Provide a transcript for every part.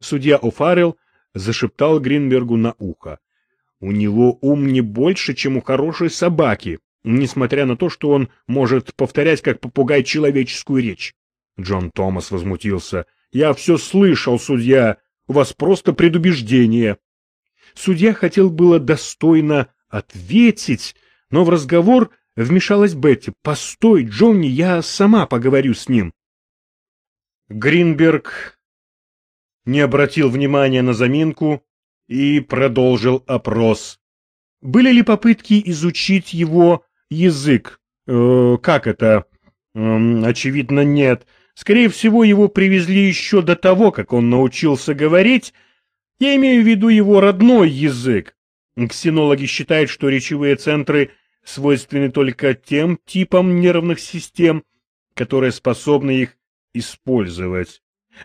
Судья О'Фаррелл зашептал Гринбергу на ухо. У него ум не больше, чем у хорошей собаки, несмотря на то, что он может повторять как попугай человеческую речь. Джон Томас возмутился. «Я все слышал, судья. У вас просто предубеждение». Судья хотел было достойно ответить, но в разговор вмешалась Бетти. «Постой, Джонни, я сама поговорю с ним». Гринберг не обратил внимания на заминку и продолжил опрос. Были ли попытки изучить его язык? Э, как это? Э, очевидно, нет. Скорее всего, его привезли еще до того, как он научился говорить. Я имею в виду его родной язык. Ксенологи считают, что речевые центры свойственны только тем типам нервных систем, которые способны их использовать.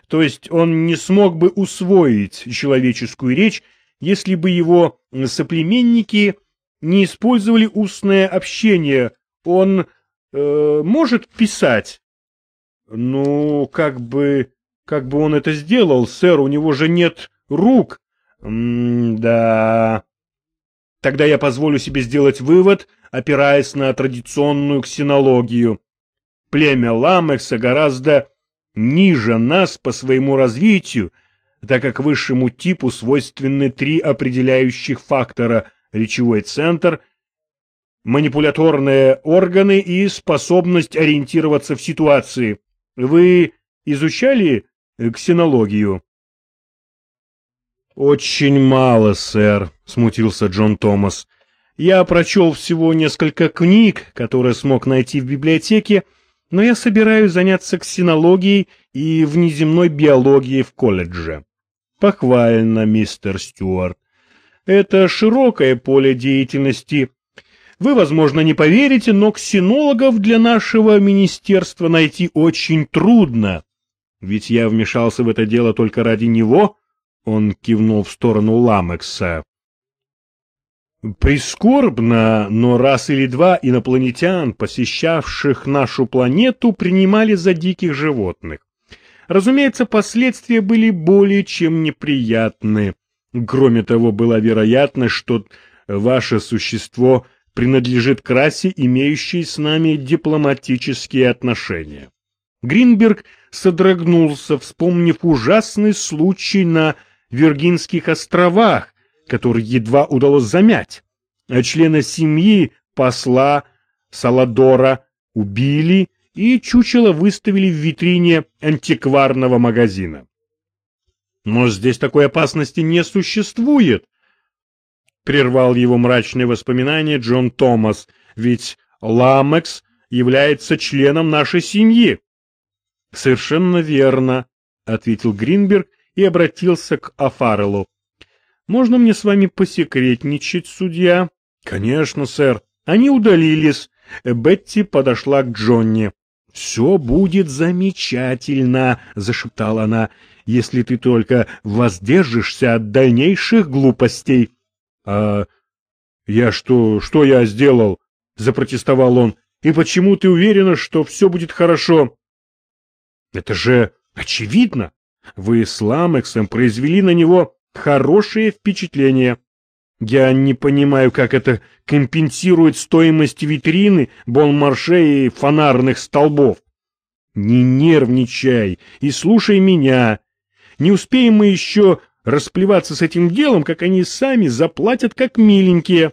То есть он не смог бы усвоить человеческую речь, если бы его соплеменники не использовали устное общение. Он э, может писать? Ну, как бы, как бы он это сделал, сэр, у него же нет рук. М-да. Тогда я позволю себе сделать вывод, опираясь на традиционную ксенологию. Племя Ламекса гораздо ниже нас по своему развитию, так как высшему типу свойственны три определяющих фактора – речевой центр, манипуляторные органы и способность ориентироваться в ситуации. Вы изучали ксенологию? «Очень мало, сэр», — смутился Джон Томас. «Я прочел всего несколько книг, которые смог найти в библиотеке, — но я собираюсь заняться ксенологией и внеземной биологией в колледже. Похвально, мистер Стюарт. Это широкое поле деятельности. Вы, возможно, не поверите, но ксенологов для нашего министерства найти очень трудно. Ведь я вмешался в это дело только ради него, он кивнул в сторону Ламекса. Прискорбно, но раз или два инопланетян, посещавших нашу планету, принимали за диких животных. Разумеется, последствия были более чем неприятны. Кроме того, была вероятность, что ваше существо принадлежит к расе, имеющей с нами дипломатические отношения. Гринберг содрогнулся, вспомнив ужасный случай на Виргинских островах, который едва удалось замять. А члена семьи посла Саладора убили и чучело выставили в витрине антикварного магазина. Но здесь такой опасности не существует, прервал его мрачные воспоминания Джон Томас, ведь Ламекс является членом нашей семьи. Совершенно верно, ответил Гринберг и обратился к Афарелу. Можно мне с вами посекретничать, судья? Конечно, сэр. Они удалились. Бетти подошла к Джонни. «Все будет замечательно», — зашептала она, — «если ты только воздержишься от дальнейших глупостей». «А я что, что я сделал?» — запротестовал он. «И почему ты уверена, что все будет хорошо?» «Это же очевидно. Вы с Ламексом произвели на него хорошее впечатление. Я не понимаю, как это компенсирует стоимость витрины, бонмарше и фонарных столбов. Не нервничай и слушай меня. Не успеем мы еще расплеваться с этим делом, как они сами заплатят как миленькие.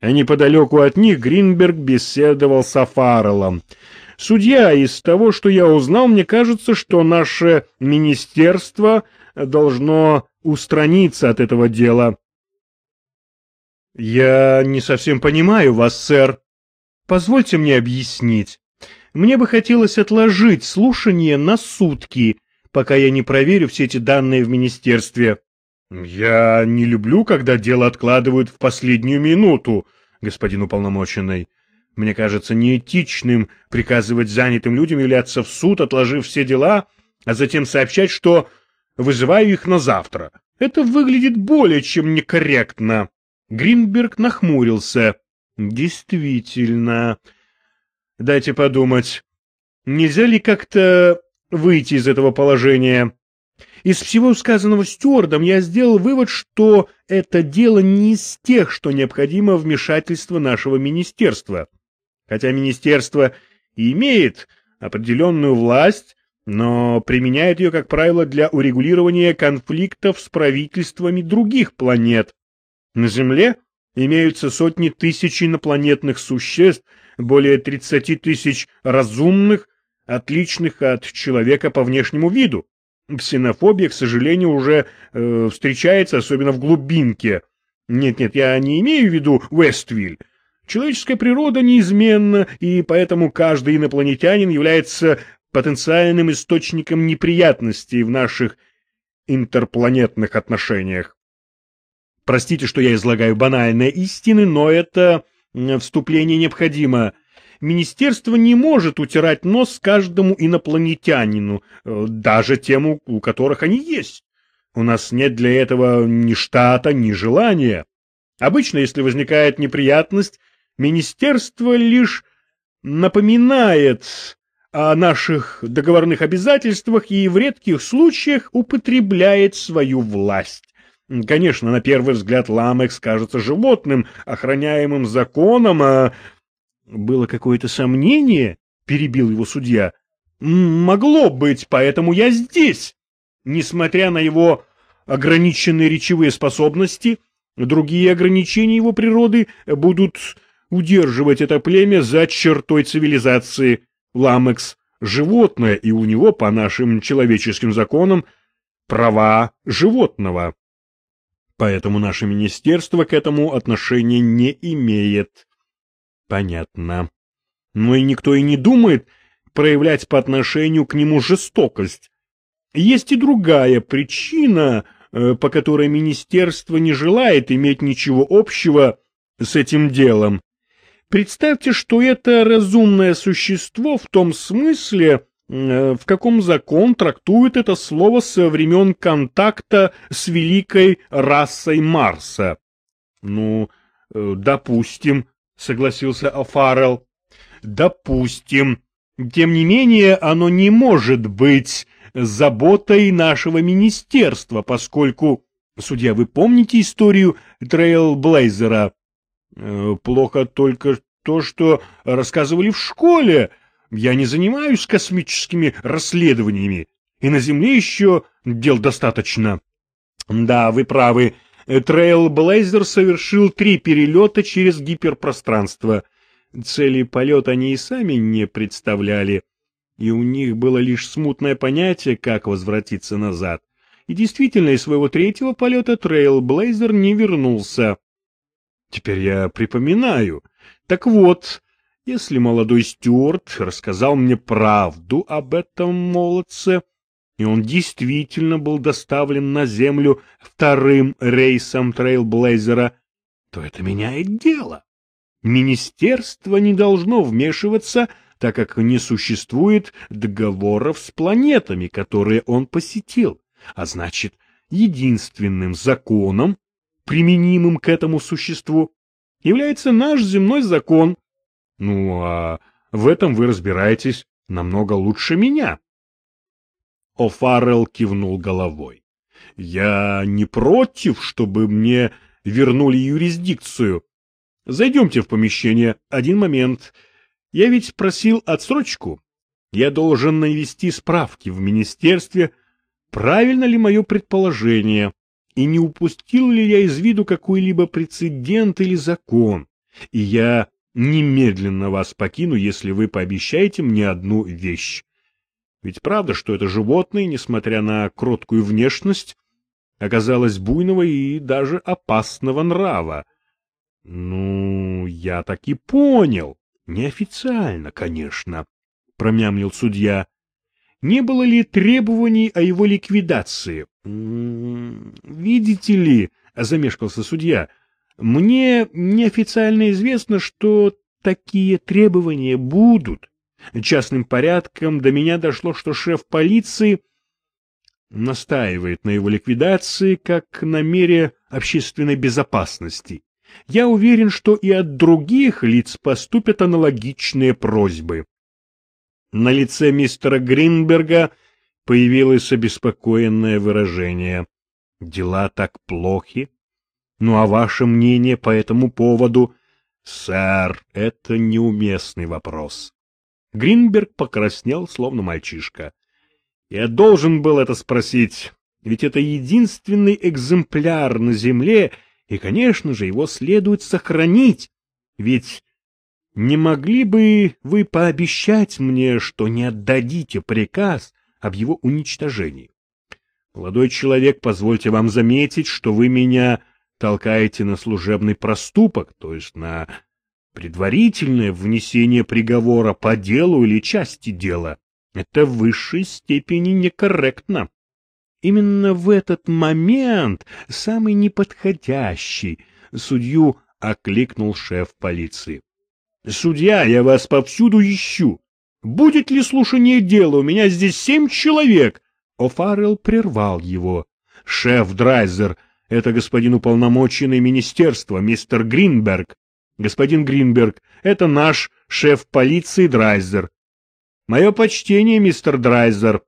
А неподалеку от них Гринберг беседовал с Афарелом. Судья, из того, что я узнал, мне кажется, что наше министерство должно устраниться от этого дела. Я не совсем понимаю вас, сэр. Позвольте мне объяснить. Мне бы хотелось отложить слушание на сутки, пока я не проверю все эти данные в министерстве. Я не люблю, когда дело откладывают в последнюю минуту, господин уполномоченный. Мне кажется неэтичным приказывать занятым людям являться в суд, отложив все дела, а затем сообщать, что Вызываю их на завтра. Это выглядит более чем некорректно. Гринберг нахмурился. Действительно. Дайте подумать. Нельзя ли как-то выйти из этого положения? Из всего сказанного стюардом я сделал вывод, что это дело не из тех, что необходимо вмешательство нашего министерства. Хотя министерство имеет определенную власть, но применяет ее, как правило, для урегулирования конфликтов с правительствами других планет. На Земле имеются сотни тысяч инопланетных существ, более 30 тысяч разумных, отличных от человека по внешнему виду. Ксенофобия, к сожалению, уже э, встречается, особенно в глубинке. Нет-нет, я не имею в виду Вествиль. Человеческая природа неизменна, и поэтому каждый инопланетянин является потенциальным источником неприятностей в наших интерпланетных отношениях. Простите, что я излагаю банальные истины, но это вступление необходимо. Министерство не может утирать нос каждому инопланетянину, э, даже тем, у которых они есть. У нас нет для этого ни штата, ни желания. Обычно, если возникает неприятность, министерство лишь напоминает о наших договорных обязательствах и в редких случаях употребляет свою власть. Конечно, на первый взгляд Ламекс кажется животным, охраняемым законом, а... Было какое-то сомнение, перебил его судья. Могло быть, поэтому я здесь. Несмотря на его ограниченные речевые способности, другие ограничения его природы будут удерживать это племя за чертой цивилизации. Ламекс — животное, и у него, по нашим человеческим законам, права животного. Поэтому наше министерство к этому отношения не имеет. Понятно. Но и никто и не думает проявлять по отношению к нему жестокость. Есть и другая причина, э, по которой министерство не желает иметь ничего общего с этим делом. Представьте, что это разумное существо в том смысле, э, в каком закон трактует это слово со времен контакта с великой расой Марса. Ну, э, допустим, согласился О'Фаррелл. Допустим. Тем не менее, оно не может быть заботой нашего министерства, поскольку... Судья, вы помните историю Трейлблейзера? Э, плохо только то, что рассказывали в школе. Я не занимаюсь космическими расследованиями, и на Земле еще дел достаточно. Да, вы правы. Трейлблейзер совершил три перелета через гиперпространство. Цели полета они и сами не представляли, и у них было лишь смутное понятие, как возвратиться назад. И действительно, из своего третьего полета Трейлблейзер не вернулся. Теперь я припоминаю. Так вот, если молодой Стюарт рассказал мне правду об этом молодце, и он действительно был доставлен на Землю вторым рейсом Трейлблейзера, то это меняет дело. Министерство не должно вмешиваться, так как не существует договоров с планетами, которые он посетил, а значит, единственным законом, применимым к этому существу, является наш земной закон. Ну, а в этом вы разбираетесь намного лучше меня. О'Фаррелл кивнул головой. Я не против, чтобы мне вернули юрисдикцию. Зайдемте в помещение. Один момент. Я ведь просил отсрочку. Я должен навести справки в министерстве, правильно ли мое предположение и не упустил ли я из виду какой-либо прецедент или закон, и я немедленно вас покину, если вы пообещаете мне одну вещь. Ведь правда, что это животное, несмотря на кроткую внешность, оказалось буйного и даже опасного нрава. Ну, я так и понял. Неофициально, конечно, промямлил судья. Не было ли требований о его ликвидации? «Видите ли», — замешкался судья, — «мне неофициально известно, что такие требования будут. Частным порядком до меня дошло, что шеф полиции настаивает на его ликвидации как на мере общественной безопасности. Я уверен, что и от других лиц поступят аналогичные просьбы». На лице мистера Гринберга появилось обеспокоенное выражение. Дела так плохи? Ну а ваше мнение по этому поводу? Сэр, это неуместный вопрос. Гринберг покраснел, словно мальчишка. Я должен был это спросить, ведь это единственный экземпляр на Земле, и, конечно же, его следует сохранить. Ведь не могли бы вы пообещать мне, что не отдадите приказ об его уничтожении? Молодой человек, позвольте вам заметить, что вы меня толкаете на служебный проступок, то есть на предварительное внесение приговора по делу или части дела. Это в высшей степени некорректно. Именно в этот момент, самый неподходящий, судью окликнул шеф полиции. — Судья, я вас повсюду ищу. Будет ли слушание дела? У меня здесь семь человек. О'Фаррелл прервал его. — Шеф Драйзер, это господин уполномоченный министерства, мистер Гринберг. Господин Гринберг, это наш шеф полиции Драйзер. Мое почтение, мистер Драйзер.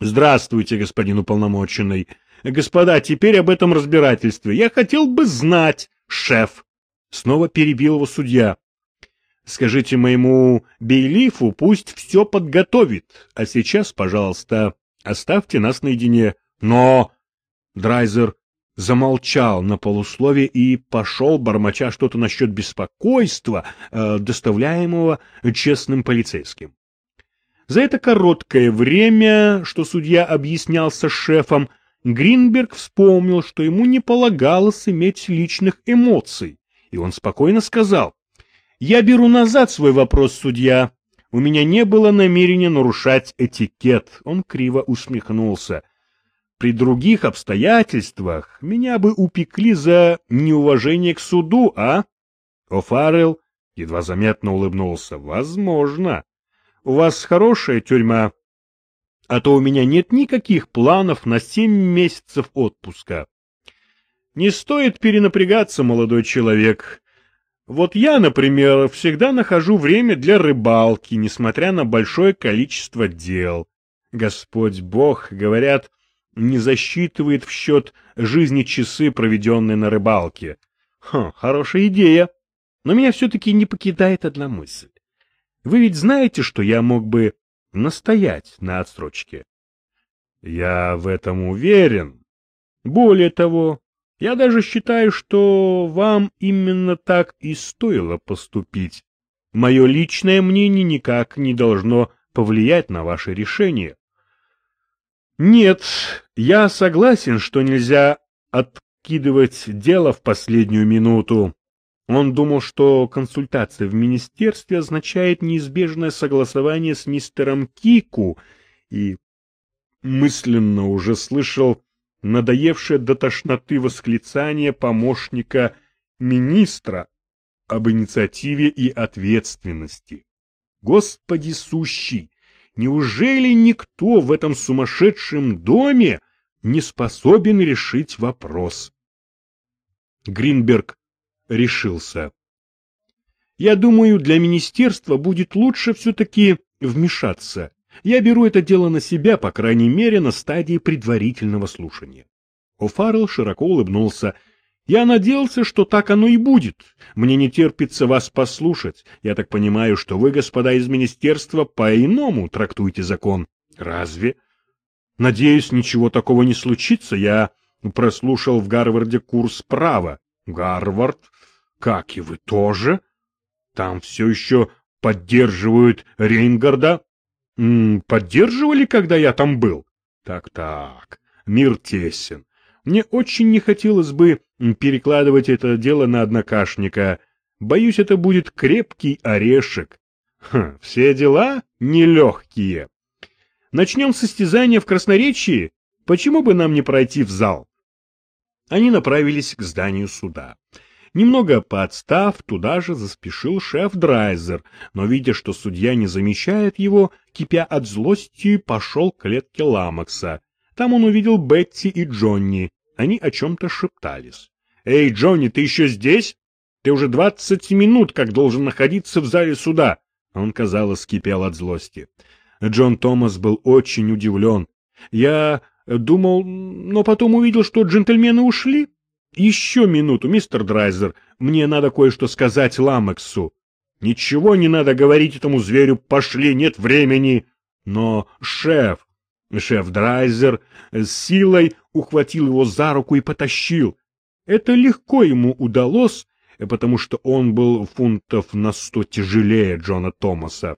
Здравствуйте, господин уполномоченный. Господа, теперь об этом разбирательстве. Я хотел бы знать, шеф. Снова перебил его судья. Скажите моему Бейлифу, пусть все подготовит. А сейчас, пожалуйста, оставьте нас наедине. Но... Драйзер замолчал на полуслове и пошел, бормоча что-то насчет беспокойства, э, доставляемого честным полицейским. За это короткое время, что судья объяснялся шефом, Гринберг вспомнил, что ему не полагалось иметь личных эмоций, и он спокойно сказал, «Я беру назад свой вопрос, судья. У меня не было намерения нарушать этикет». Он криво усмехнулся. «При других обстоятельствах меня бы упекли за неуважение к суду, а?» О'Фаррелл едва заметно улыбнулся. «Возможно». У вас хорошая тюрьма, а то у меня нет никаких планов на семь месяцев отпуска. Не стоит перенапрягаться, молодой человек. Вот я, например, всегда нахожу время для рыбалки, несмотря на большое количество дел. Господь Бог, говорят, не засчитывает в счет жизни часы, проведенные на рыбалке. Хм, хорошая идея. Но меня все-таки не покидает одна мысль. Вы ведь знаете, что я мог бы настоять на отсрочке? Я в этом уверен. Более того, я даже считаю, что вам именно так и стоило поступить. Мое личное мнение никак не должно повлиять на ваше решение. Нет, я согласен, что нельзя откидывать дело в последнюю минуту, он думал, что консультация в министерстве означает неизбежное согласование с мистером Кику, и мысленно уже слышал надоевшее до тошноты восклицание помощника министра об инициативе и ответственности. Господи сущий! Неужели никто в этом сумасшедшем доме не способен решить вопрос? Гринберг решился. Я думаю, для министерства будет лучше все-таки вмешаться. Я беру это дело на себя, по крайней мере, на стадии предварительного слушания. О'Фаррелл широко улыбнулся. Я надеялся, что так оно и будет. Мне не терпится вас послушать. Я так понимаю, что вы, господа из министерства, по-иному трактуете закон. Разве? Надеюсь, ничего такого не случится. Я прослушал в Гарварде курс права. Гарвард? Как и вы тоже? Там все еще поддерживают Рейнгарда? Поддерживали, когда я там был? Так-так, мир тесен. Мне очень не хотелось бы перекладывать это дело на однокашника. Боюсь, это будет крепкий орешек. Ха, все дела нелегкие. Начнем состязание в красноречии. Почему бы нам не пройти в зал? Они направились к зданию суда. Немного поотстав, туда же заспешил шеф Драйзер, но, видя, что судья не замечает его, кипя от злости, пошел к клетке Ламакса. Там он увидел Бетти и Джонни. Они о чем-то шептались. «Эй, Джонни, ты еще здесь? Ты уже двадцать минут как должен находиться в зале суда!» Он, казалось, кипел от злости. Джон Томас был очень удивлен. Я думал, но потом увидел, что джентльмены ушли. Еще минуту, мистер Драйзер, мне надо кое-что сказать Ламексу. Ничего не надо говорить этому зверю, пошли, нет времени. Но шеф, шеф Драйзер с силой ухватил его за руку и потащил. Это легко ему удалось, потому что он был фунтов на сто тяжелее Джона Томаса.